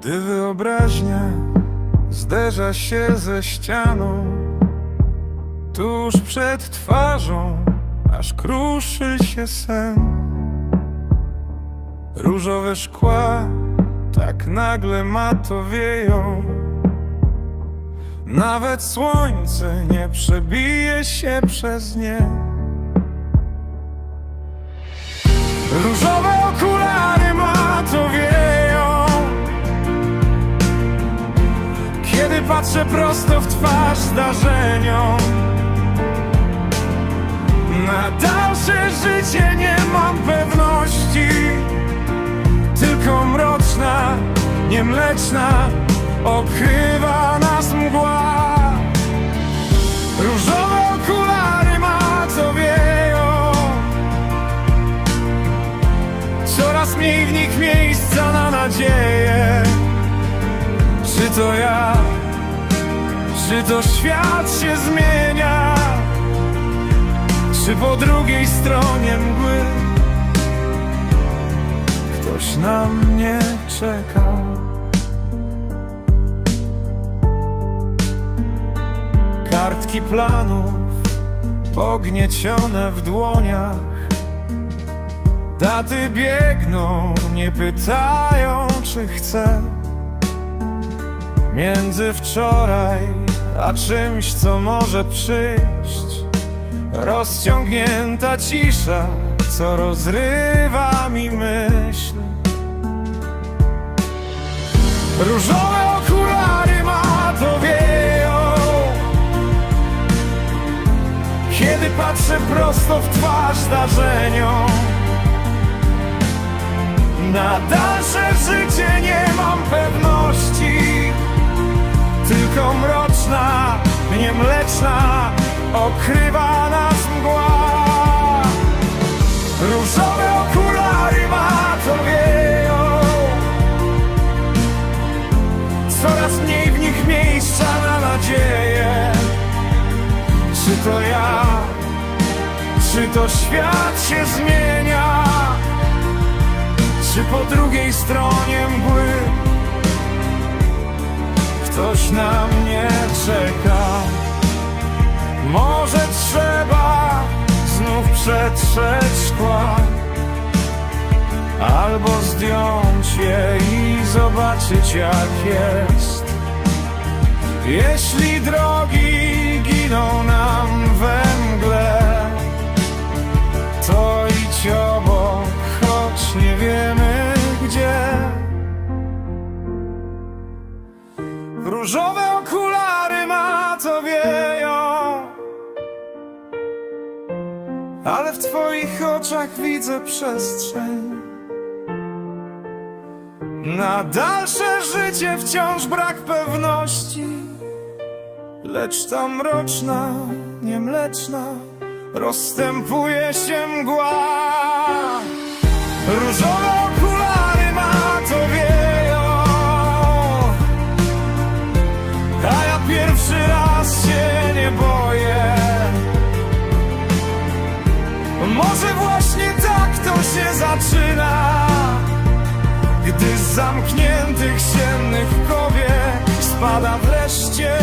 Gdy wyobraźnia zderza się ze ścianą Tuż przed twarzą, aż kruszy się sen. Różowe szkła tak nagle matowieją. Nawet słońce nie przebije się przez nie. Różowe patrzę prosto w twarz zdarzeniom. Na dalsze życie nie mam pewności. Tylko mroczna, niemleczna Okrywa nas mgła. Różowe okulary matowieją Coraz mniej w nich miejsca na nadzieję. Czy to ja, czy to świat się zmienia? Czy po drugiej stronie mgły? Ktoś na mnie czeka. Kartki planów pogniecione w dłoniach. Daty biegną, nie pytają czy chcę. Między wczoraj a czymś co może przyjść. Rozciągnięta cisza, co rozrywa mi myśl. Różowe okulary matowieją Kiedy patrzę prosto w twarz zdarzeniom Okrywa nas mgła. Różowe okulary matowieją Coraz mniej w nich miejsca na nadzieję. Czy to ja, czy to świat się zmienia? Czy po drugiej stronie mgły Ktoś na mnie czeka Może trzeba znów przetrzeć szkła Albo zdjąć je i zobaczyć jak jest. Jeśli drogi giną nam we mgle To idź obok, choć nie wiemy gdzie. Różowe Ale w twoich oczach widzę przestrzeń. Na dalsze życie wciąż brak pewności Lecz ta mroczna, niemleczna Rozstępuje się mgła. Różowe to się zaczyna Gdy z zamkniętych siennych kowie Spada wreszcie